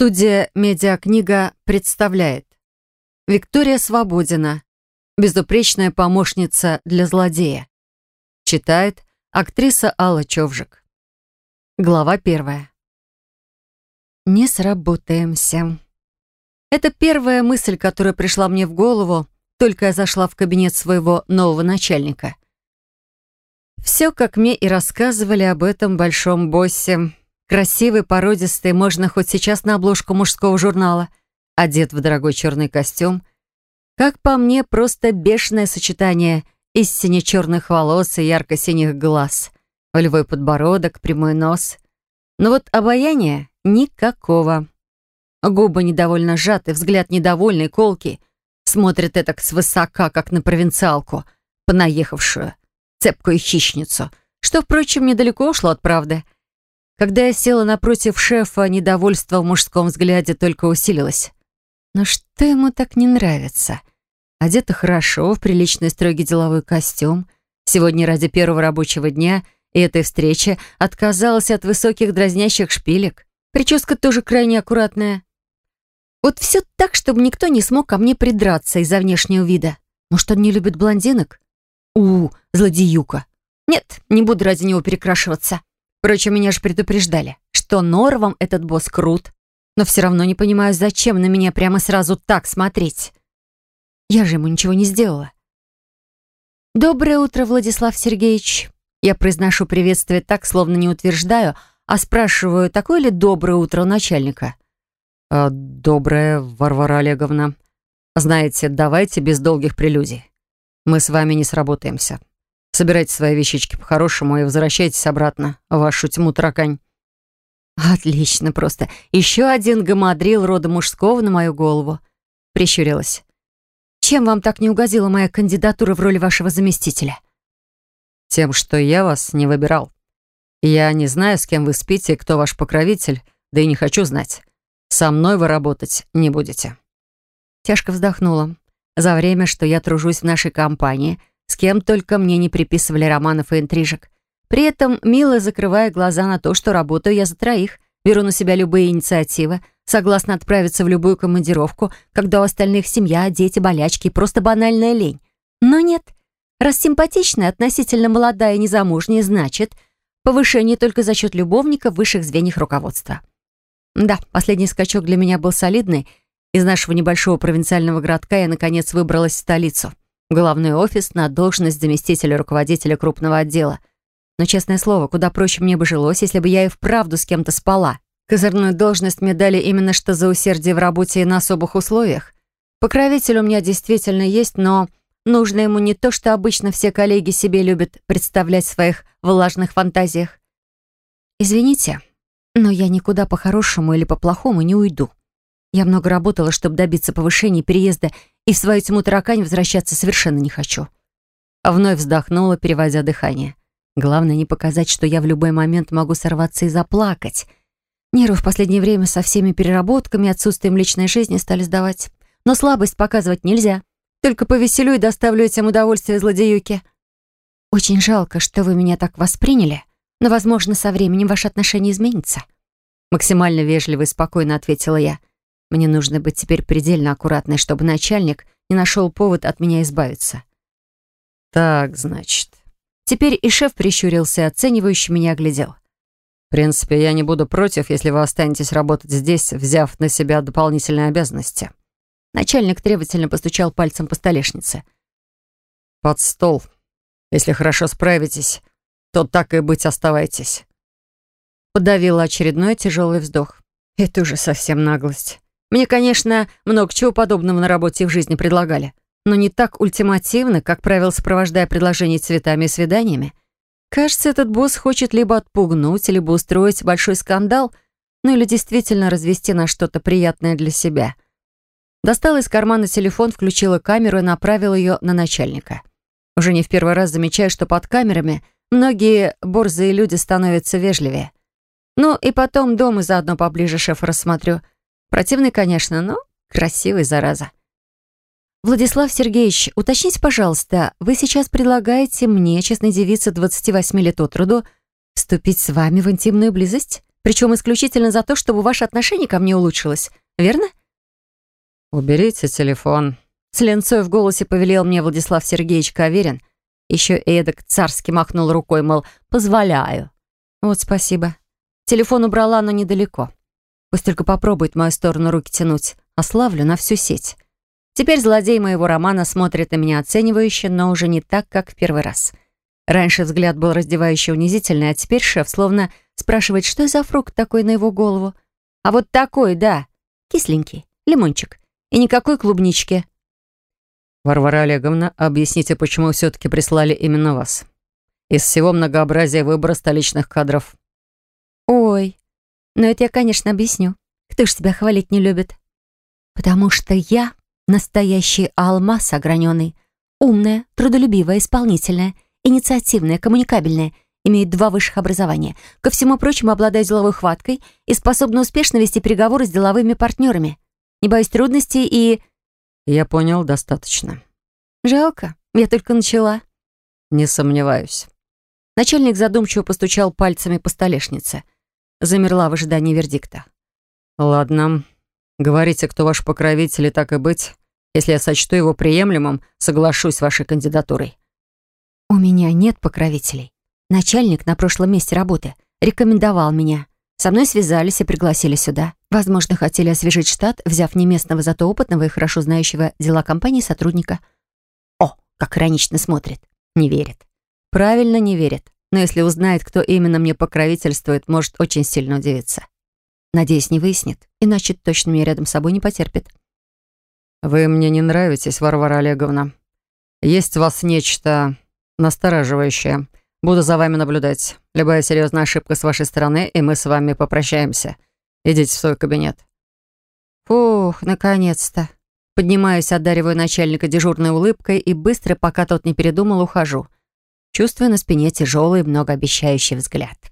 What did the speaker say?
Студия «Медиакнига» представляет. Виктория Свободина Безупречная помощница для злодея. Читает актриса Алла Човжик. Глава первая. «Не сработаемся». Это первая мысль, которая пришла мне в голову, только я зашла в кабинет своего нового начальника. Все, как мне и рассказывали об этом большом боссе, Красивый, породистый, можно хоть сейчас на обложку мужского журнала. Одет в дорогой черный костюм. Как по мне, просто бешеное сочетание из сине-черных волос и ярко-синих глаз. Волевой подбородок, прямой нос. Но вот обаяния никакого. Губы недовольно сжаты, взгляд недовольный, колкий. Смотрит этак свысока, как на провинциалку, понаехавшую, цепкую хищницу, что, впрочем, недалеко ушло от правды — когда я села напротив шефа, недовольство в мужском взгляде только усилилось. Но что ему так не нравится? Одета хорошо, в приличный строгий деловой костюм. Сегодня ради первого рабочего дня и этой встречи отказалась от высоких дразнящих шпилек. Прическа тоже крайне аккуратная. Вот все так, чтобы никто не смог ко мне придраться из-за внешнего вида. Может, он не любит блондинок? У, злодеюка. Нет, не буду ради него перекрашиваться. Впрочем, меня же предупреждали, что норвам этот босс крут, но все равно не понимаю, зачем на меня прямо сразу так смотреть. Я же ему ничего не сделала. «Доброе утро, Владислав Сергеевич». Я произношу приветствие так, словно не утверждаю, а спрашиваю, такое ли доброе утро у начальника. «А, «Доброе, Варвара Олеговна. Знаете, давайте без долгих прелюдий. Мы с вами не сработаемся. Собирайте свои вещички по-хорошему и возвращайтесь обратно в вашу тьму таракань». «Отлично просто. Еще один гамадрил рода мужского на мою голову». Прищурилась. «Чем вам так не угодила моя кандидатура в роли вашего заместителя?» «Тем, что я вас не выбирал. Я не знаю, с кем вы спите и кто ваш покровитель, да и не хочу знать. Со мной вы работать не будете». Тяжко вздохнула. За время, что я тружусь в нашей компании, с кем только мне не приписывали романов и интрижек. При этом мило закрывая глаза на то, что работаю я за троих, беру на себя любые инициативы, согласна отправиться в любую командировку, когда у остальных семья, дети, болячки и просто банальная лень. Но нет. Раз симпатичная, относительно молодая и незамужняя, значит, повышение только за счет любовника в высших звеньях руководства. Да, последний скачок для меня был солидный. Из нашего небольшого провинциального городка я, наконец, выбралась в столицу главный офис на должность заместителя руководителя крупного отдела. Но, честное слово, куда проще мне бы жилось, если бы я и вправду с кем-то спала. Козырную должность мне дали именно что за усердие в работе и на особых условиях. Покровитель у меня действительно есть, но нужно ему не то, что обычно все коллеги себе любят представлять в своих влажных фантазиях. «Извините, но я никуда по-хорошему или по-плохому не уйду. Я много работала, чтобы добиться повышения переезда и в свою тьму таракань возвращаться совершенно не хочу. А вновь вздохнула, переводя дыхание. Главное не показать, что я в любой момент могу сорваться и заплакать. Нервы в последнее время со всеми переработками и отсутствием личной жизни стали сдавать. Но слабость показывать нельзя. Только повеселю и доставлю этим удовольствие злодеюке. Очень жалко, что вы меня так восприняли, но, возможно, со временем ваше отношение изменится. Максимально вежливо и спокойно ответила я. Мне нужно быть теперь предельно аккуратной, чтобы начальник не нашел повод от меня избавиться. «Так, значит...» Теперь и шеф прищурился, оценивающе меня оглядел. «В принципе, я не буду против, если вы останетесь работать здесь, взяв на себя дополнительные обязанности». Начальник требовательно постучал пальцем по столешнице. «Под стол. Если хорошо справитесь, то так и быть оставайтесь». Подавила очередной тяжелый вздох. Это уже совсем наглость. Мне, конечно, много чего подобного на работе и в жизни предлагали, но не так ультимативно, как правило, сопровождая предложения цветами и свиданиями. Кажется, этот босс хочет либо отпугнуть, либо устроить большой скандал, ну или действительно развести на что-то приятное для себя. Достала из кармана телефон, включила камеру и направила ее на начальника. Уже не в первый раз замечаю, что под камерами многие борзые люди становятся вежливее. Ну и потом дома заодно поближе шефа рассмотрю — Противный, конечно, но красивый, зараза. Владислав Сергеевич, уточните, пожалуйста, вы сейчас предлагаете мне, честной девице 28 лет от роду, вступить с вами в интимную близость? Причем исключительно за то, чтобы ваше отношение ко мне улучшилось. Верно? «Уберите телефон», — с ленцой в голосе повелел мне Владислав Сергеевич Каверин. Еще эдак царски махнул рукой, мол, «позволяю». Вот спасибо. Телефон убрала, но недалеко. Пусть только попробует мою сторону руки тянуть. Ославлю на всю сеть. Теперь злодей моего романа смотрит на меня оценивающе, но уже не так, как в первый раз. Раньше взгляд был раздевающий унизительный, а теперь шеф словно спрашивает, что за фрукт такой на его голову. А вот такой, да, кисленький, лимончик. И никакой клубнички. Варвара Олеговна, объясните, почему все-таки прислали именно вас? Из всего многообразия выбора столичных кадров. Ой, ну это я, конечно, объясню. Кто ж тебя хвалить не любит? Потому что я настоящий алмаз ограненный, умная, трудолюбивая, исполнительная, инициативная, коммуникабельная, имеет два высших образования. Ко всему прочему, обладает деловой хваткой и способна успешно вести переговоры с деловыми партнерами. Не боюсь трудностей и... Я понял, достаточно. Жалко, я только начала. Не сомневаюсь. Начальник задумчиво постучал пальцами по столешнице. Замерла в ожидании вердикта. Ладно, говорите, кто ваш покровитель, и так и быть. Если я сочту его приемлемым, соглашусь с вашей кандидатурой. У меня нет покровителей. Начальник на прошлом месте работы рекомендовал меня. Со мной связались и пригласили сюда. Возможно, хотели освежить штат, взяв не местного, зато опытного и хорошо знающего дела компании сотрудника. О, как иронично смотрит. Не верит. Правильно, не верит. Но если узнает, кто именно мне покровительствует, может очень сильно удивиться. Надеюсь, не выяснит, иначе точно меня рядом с собой не потерпит. «Вы мне не нравитесь, Варвара Олеговна. Есть в вас нечто настораживающее. Буду за вами наблюдать. Любая серьезная ошибка с вашей стороны, и мы с вами попрощаемся. Идите в свой кабинет». Фух, наконец-то. Поднимаюсь, одариваю начальника дежурной улыбкой и быстро, пока тот не передумал, ухожу. Чувствую на спине тяжелый, многообещающий взгляд.